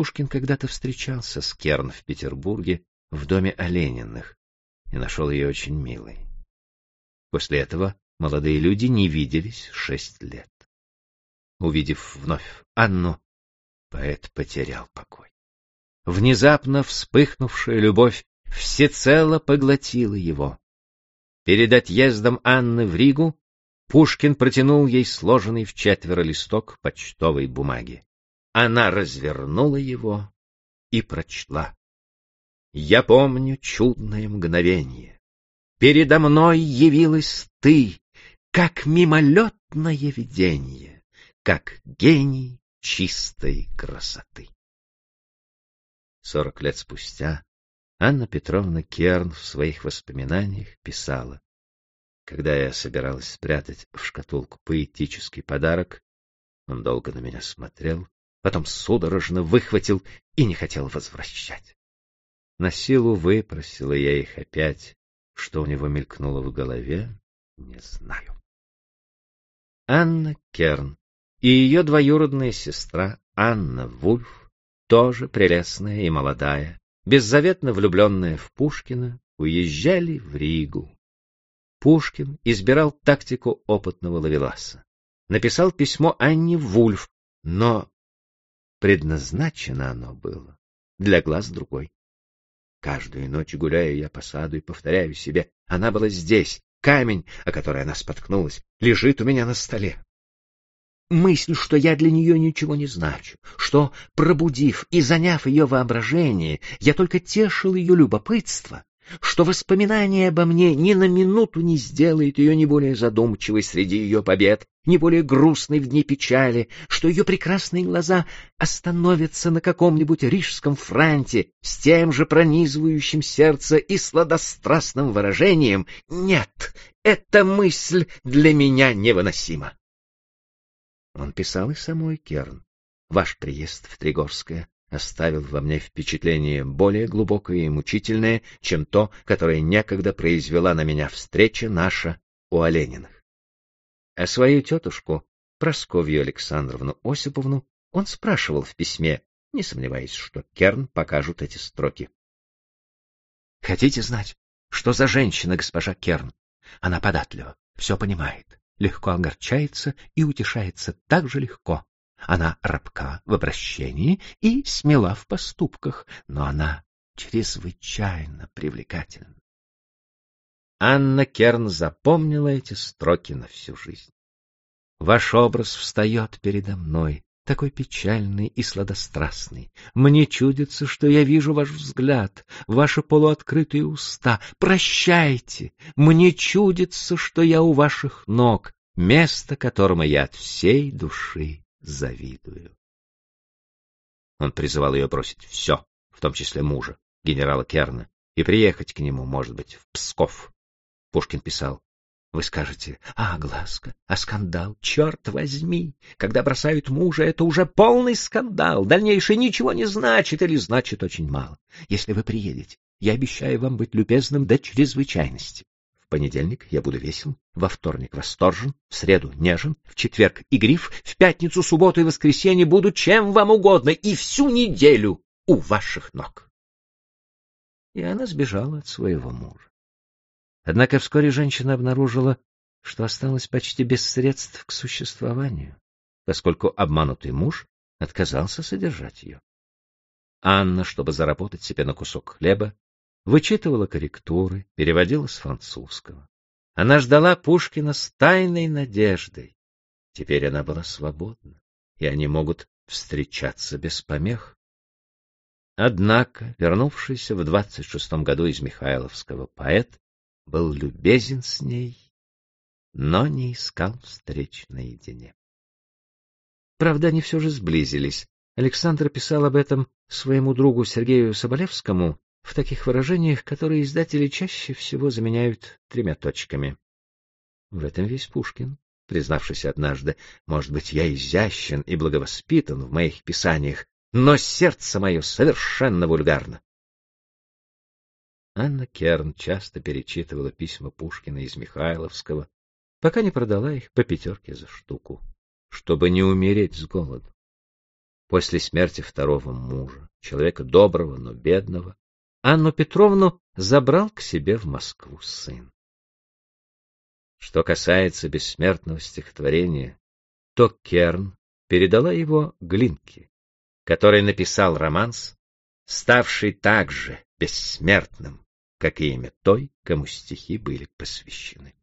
Пушкин когда-то встречался с Керн в Петербурге в доме Олениных и нашел ее очень милой. После этого молодые люди не виделись шесть лет. Увидев вновь Анну, поэт потерял покой. Внезапно вспыхнувшая любовь всецело поглотила его. Перед отъездом Анны в Ригу Пушкин протянул ей сложенный в четверо листок почтовой бумаги. Она развернула его и прочла. Я помню чудное мгновение. Передо мной явилась ты, как мимолетное видение, как гений чистой красоты. Сорок лет спустя Анна Петровна Керн в своих воспоминаниях писала. Когда я собиралась спрятать в шкатулку поэтический подарок, он долго на меня смотрел, потом судорожно выхватил и не хотел возвращать. На силу выпросила я их опять. Что у него мелькнуло в голове, не знаю. Анна Керн и ее двоюродная сестра Анна Вульф, тоже прелестная и молодая, беззаветно влюбленная в Пушкина, уезжали в Ригу. Пушкин избирал тактику опытного ловеласа. Написал письмо Анне Вульф, но предназначено оно было для глаз другой. Каждую ночь гуляя я по саду и повторяю себе, она была здесь, камень, о который она споткнулась, лежит у меня на столе. Мысль, что я для нее ничего не значу, что, пробудив и заняв ее воображение, я только тешил ее любопытство, что воспоминание обо мне ни на минуту не сделает ее не более задумчивой среди ее побед, не более грустной в дни печали, что ее прекрасные глаза остановятся на каком-нибудь рижском франте с тем же пронизывающим сердце и сладострастным выражением «Нет, эта мысль для меня невыносима». Он писал и самой Керн. Ваш приезд в Тригорское оставил во мне впечатление более глубокое и мучительное, чем то, которое некогда произвела на меня встреча наша у Олениных. А свою тетушку, Просковью Александровну Осиповну, он спрашивал в письме, не сомневаясь, что Керн покажут эти строки. Хотите знать, что за женщина госпожа Керн? Она податлива, все понимает, легко огорчается и утешается так же легко, она рабка в обращении и смела в поступках, но она чрезвычайно привлекательна. Анна Керн запомнила эти строки на всю жизнь. Ваш образ встает передо мной, такой печальный и сладострастный. Мне чудится, что я вижу ваш взгляд, ваши полуоткрытые уста. Прощайте! Мне чудится, что я у ваших ног, место которому я от всей души завидую. Он призывал ее бросить все, в том числе мужа, генерала Керна, и приехать к нему, может быть, в Псков. Пушкин писал, вы скажете, а, глазка, а скандал, черт возьми, когда бросают мужа, это уже полный скандал, дальнейшее ничего не значит или значит очень мало. Если вы приедете, я обещаю вам быть любезным до чрезвычайности понедельник я буду весел, во вторник восторжен, в среду нежен, в четверг игрив, в пятницу, субботу и воскресенье буду чем вам угодно и всю неделю у ваших ног. И она сбежала от своего мужа. Однако вскоре женщина обнаружила, что осталась почти без средств к существованию, поскольку обманутый муж отказался содержать ее. Анна, чтобы заработать себе на кусок хлеба, вычитывала корректуры, переводила с французского. Она ждала Пушкина с тайной надеждой. Теперь она была свободна, и они могут встречаться без помех. Однако, вернувшийся в двадцать шестом году из Михайловского поэт был любезен с ней, но не искал встреч наедине. Правда, они все же сблизились. Александр писал об этом своему другу Сергею Соболевскому в таких выражениях, которые издатели чаще всего заменяют тремя точками. В этом весь Пушкин, признавшись однажды, может быть, я изящен и благовоспитан в моих писаниях, но сердце мое совершенно вульгарно. Анна Керн часто перечитывала письма Пушкина из Михайловского, пока не продала их по пятерке за штуку, чтобы не умереть с голоду. После смерти второго мужа, человека доброго, но бедного, Анну Петровну забрал к себе в Москву сын. Что касается бессмертного стихотворения, то Керн передала его Глинке, который написал романс, ставший также бессмертным, как и имя той, кому стихи были посвящены.